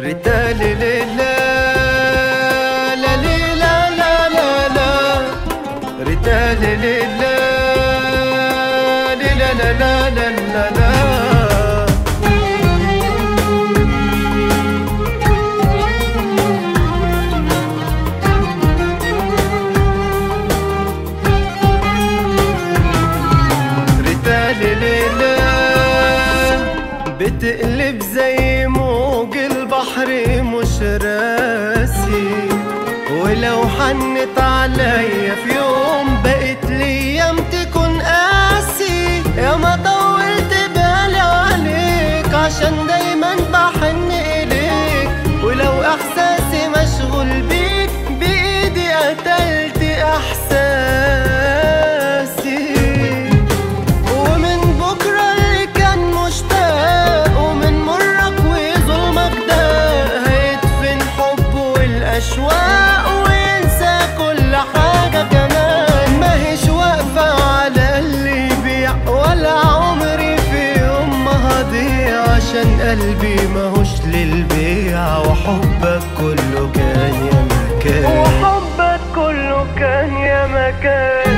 رتالي ليلى بتقلب زي موج البحر مش راسي ولو حنت عليا في يوم بقت ليام تكون قاسي. يا ما طولت بالي عليك عشان دايما بحن إليك ولو إحساسي مشغول بيك بإيدي قتلت إحساسي. ومن بكرة اللي كان مشتاق ومن مرك وظلمك ده هيدفن حب والأشواق. قلبي ماهوش للبيع وحبك كله كان يا مكان. وحبك كله كان يا مكان.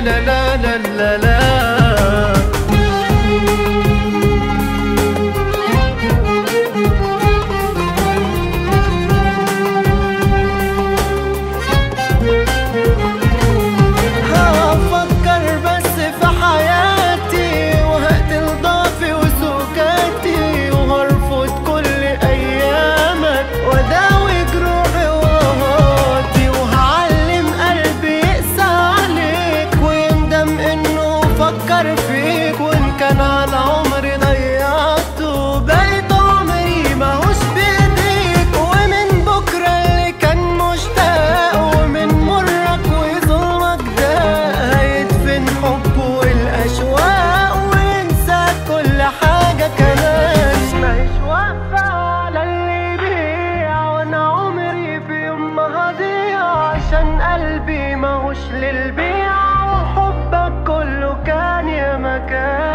لا لا لا لا لا فكر فيك وإن كان على عمري ضيعته بقيت عمري ماهوش بإيديك. ومن بكرة اللي كان مشتاق ومن مرك وظلمك ده هيدفن حب والأشواق. وينسى كل حاجة كمان ماهيش واقفه على اللي يبيع وأنا عمري في يوم ما هضيع عشان قلبي ماهوش للبيع. again.